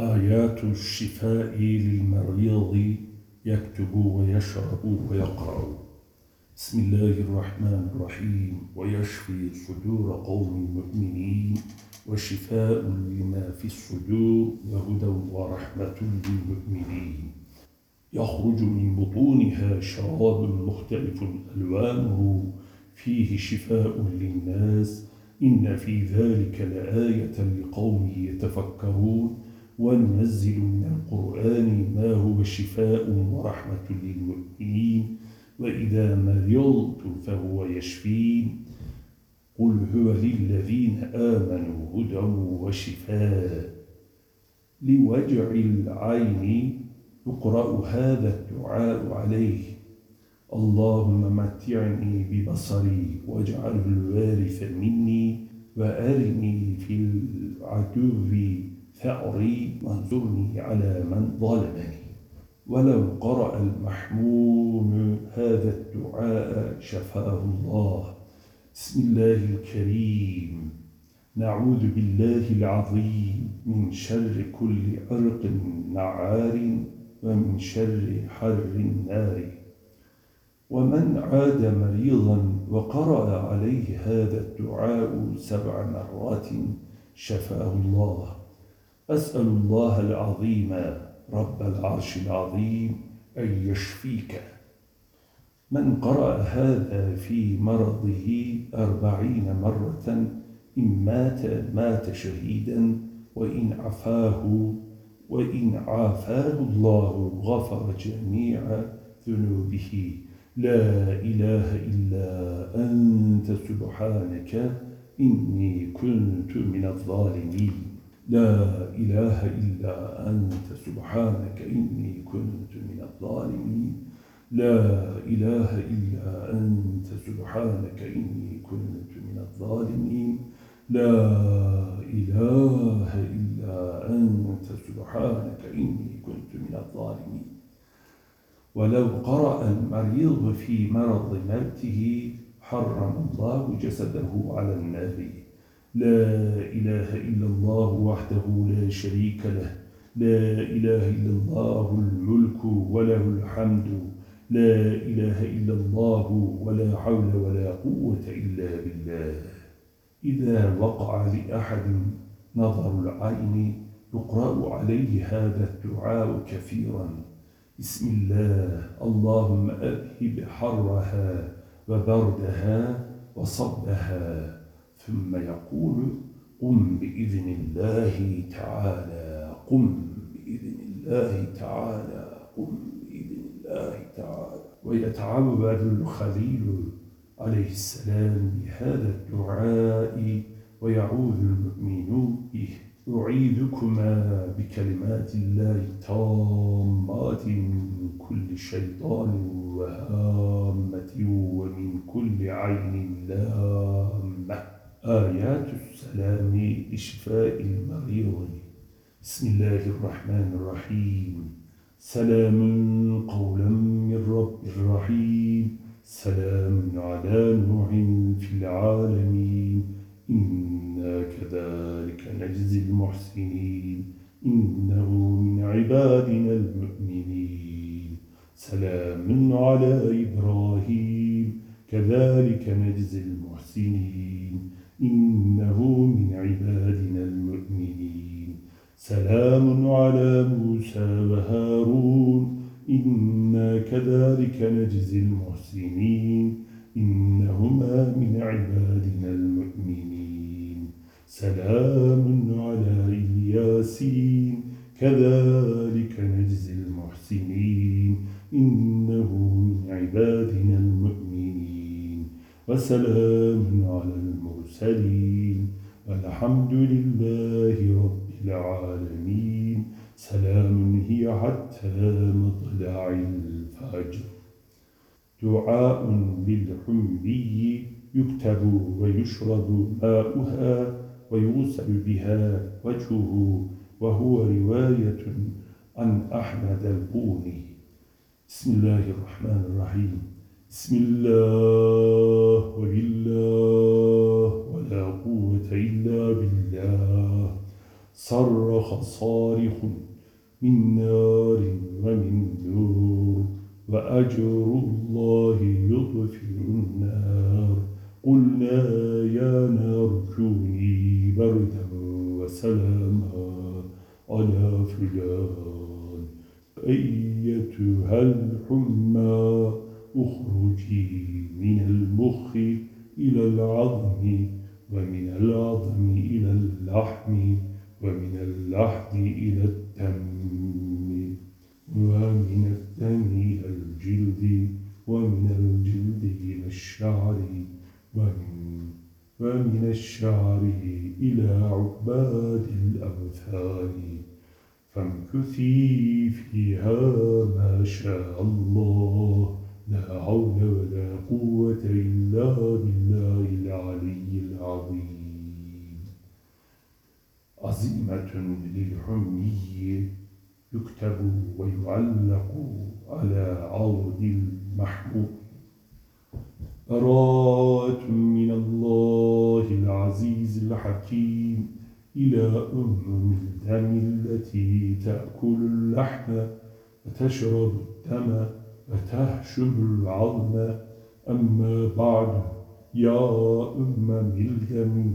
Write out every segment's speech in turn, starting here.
آيات الشفاء للمريض يكتب ويشرب ويقرأ. بسم الله الرحمن الرحيم. ويشفي صدور قوم مؤمنين. وشفاء لما في الصدور وهدى ورحمة للمؤمنين. يخرج من بطونها شراب مختلف ألوانه. فيه شفاء للناس. إن في ذلك لآية لقوم يتفكرون. وننزل من القرآن ما هو شفاء ورحمة للمؤمنين وإذا مرضت فهو يشفين. قل هو للذين آمنوا هدى وشفاء. لوجع العين يقرأ هذا الدعاء عليه. اللهم متعني ببصري واجعله الوارث مني وأرني في العدو ثأري وانظرني على من ظلمني. ولو قرأ المحموم هذا الدعاء شفاه الله. بسم الله الكريم. نعوذ بالله العظيم من شر كل عرق نعار ومن شر حر النار. ومن عاد مريضا وقرأ عليه هذا الدعاء سبع مرات شفاه الله. أسأل الله العظيم رب العرش العظيم أن يشفيك. من قرأ هذا في مرضه أربعين مرة إن مات مات شهيدا وإن عفاه وإن عافاه الله غفر جميع ذنوبه. لا إله إلا أنت سبحانك إني كنت من الظالمين. لا إله إلا أنت سبحانك إني كنت من الظالمين. لا إله إلا أنت سبحانك إني كنت من الظالمين. لا إله إلا أنت سبحانك إني كنت من الظالمين. ولو قرأ المريض في مرض موته حرم الله جسده على النار لا إله إلا الله وحده لا شريك له. لا إله إلا الله الملك وله الحمد. لا إله إلا الله ولا حول ولا قوة إلا بالله. إذا وقع لأحد نظر العين يقرأ عليه هذا الدعاء كثيرا. بسم الله. اللهم أذهب حرها وبردها وصبها. ثم يقول قم بإذن الله تعالى قم بإذن الله تعالى قم بإذن الله تعالى. ويتعود الخليل عليه السلام بهذا الدعاء ويعوذ المؤمنون به أعيذكما بكلمات الله التامات من كل شيطان وهامة ومن كل عين لامة آيات لشفاء المريض. بسم الله الرحمن الرحيم. سلام قولا من رب الرحيم سلام على نوح في العالمين. إنا كذلك نجزي المحسنين. إنه من عبادنا المؤمنين. سلام على إبراهيم. كذلك نجزي المحسنين. إنه من عبادنا المؤمنين. سلام على موسى وهارون. إنا كذلك نجزي المحسنين. إنهما من عبادنا المؤمنين. سلام على الياسين كذلك نجزي المحسنين. إنه من عبادنا المؤمنين. وسلام على المرسلين والحمد لله رب العالمين. سلام هي حتى مطلع الفجر. دعاء للحمي يكتب ويشرب ماؤها ويغسل بها وجهه وهو رواية عن أحمد البوني. بسم الله الرحمن الرحيم. بسم الله وبالله. إلا بالله. صرخ صارخ من نار ومن نور وأجر الله يطفئ النار. قلنا يا نار كوني بردا وسلاما. على فلان أيتها الحمى؟ أخرجي من المخ إلى العظم. ومن العظم إلى اللحم ومن اللحم إلى الدم ومن الدم إلى الجلد ومن الجلد إلى الشعر ومن, ومن الشعر إلى عباد الأوثان. فامكثي فيها ما شاء الله. لا حول ولا قوة إلا بالله العلي العظيم. عزيمة للحمي يكتب ويعلق على عرض المحمود براءة من الله العزيز الحكيم إلى أم الدم التي تأكل اللحم وتشرب الدم. وتهشم العظم أما بعد؟ يا أم الدم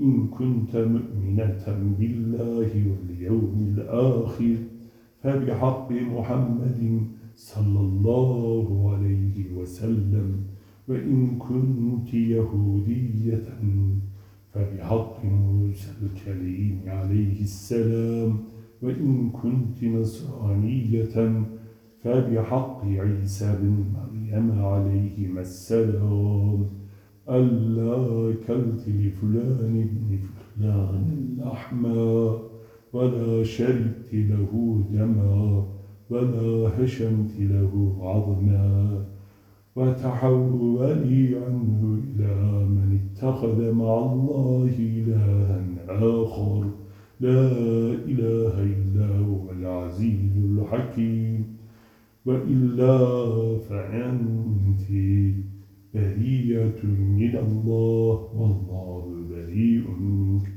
إن كنت مؤمنة بالله واليوم الآخر فبحق محمد صلى الله عليه وسلم وإن كنت يهودية فبحق موسى الكريم عليه السلام وإن كنت نصرانية فبحق عيسى بن مريم عليهما السلام ألا كلت لفلان بن فلان اللحما ولا شربت له دما ولا هشمت له عظما. وتحولي عنه إلى من اتخذ مع الله إلها آخر لا إله إلا هو العزيز الحكيم. وإلا فأنت بريئة من الله والله بريء منك.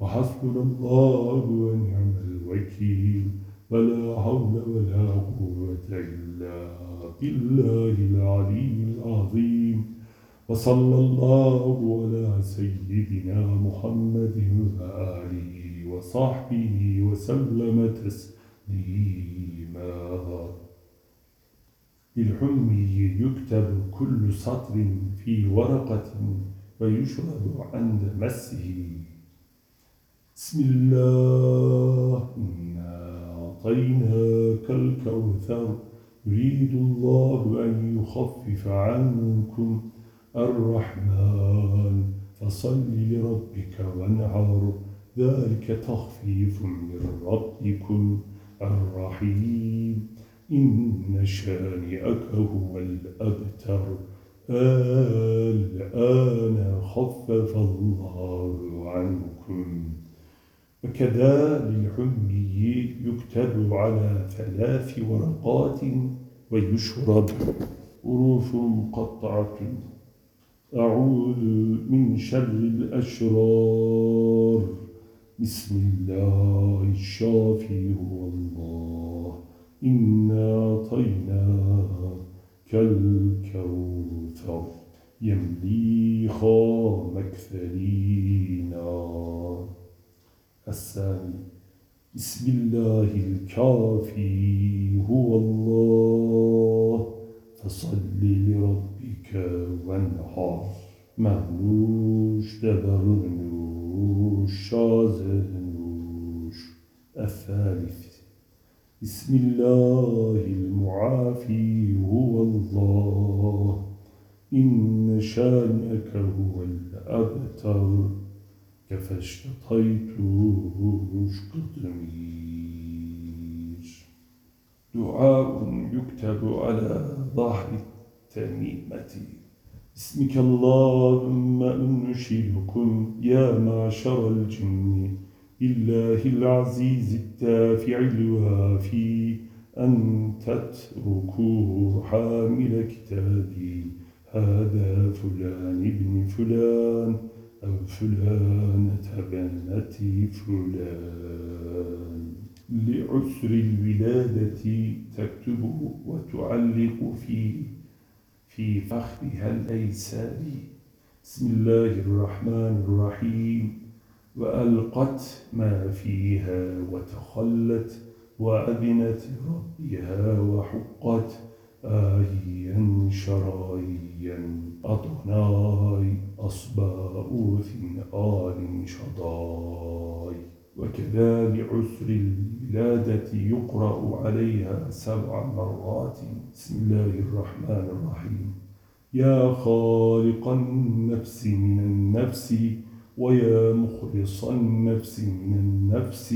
وحسبنا الله ونعم الوكيل. ولا حول ولا قوة إلا بالله العلي العظيم. وصلى الله على سيدنا محمد وآله وصحبه وسلم تسليما. بالحمي يكتب كل سطر في ورقة ويشرب عند مسه. بسم الله إنا أعطيناك الكوثر. يريد الله أن يخفف عنكم الرحمن. فصل لربك وانعر. ذلك تخفيف من ربكم الرحيم. إن شانئك هو الأبتر. الآن خفف الله عنكم. وكذا للحمي يكتب على ثلاث ورقات ويشرب. أروف مقطعة أعوذ من شر الأشرار. بسم الله الشافي هو الله. إنا أعطيناك الكوثر يملي خامك ثلينا الثاني بسم الله الكافي هو الله. فصل لربك وانحر. مهنوش دبرنوش شازنوش الثالث بسم الله المعافي هو الله. إن شانك هو الأبتر. كفاشتطيت قطمير دعاء يكتب على ظهر التميمة. اسمك اللهم أنشدكم يا معشر الجن. بالله العزيز التافع الوافي أن تتركوا حامل كتابي. هذا فلان ابن فلان أو فلانة بنت فلان. لعسر الولادة تكتب وتعلق في في فخذها الأيساري بسم الله الرحمن الرحيم. وألقت ما فيها وتخلت وأذنت ربها وحقت آيا شرايا أطناي أصباء آل شضاي وكذا لعسر الولادة يقرأ عليها سبع مرات بسم الله الرحمن الرحيم. يا خالق النفس من النفس ويا مخلص النفس من النفس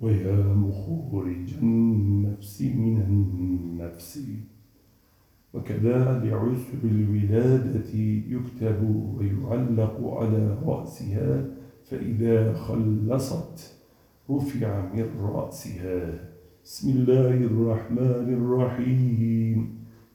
ويا مخرج النفس من النفس. وكذا لعسر الولادة يكتب ويعلق على رأسها فإذا خلصت رفع من رأسها. بسم الله الرحمن الرحيم.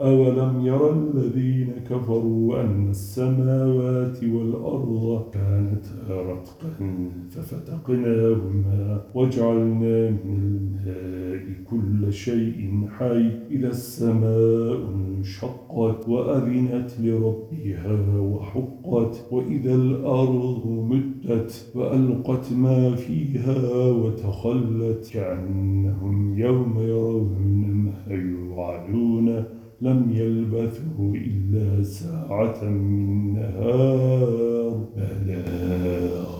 أولم يرى الذين كفروا أن السماوات والأرض كانتا رتقا ففتقناهما وجعلنا من الماء كل شيء حي إذا السماء انشقت وأذنت لربها وحقت وإذا الأرض مدت وألقت ما فيها وتخلت كأنهم يوم يرون ما يوعدون لم يلبثوا إلا ساعة من نهار بلاغ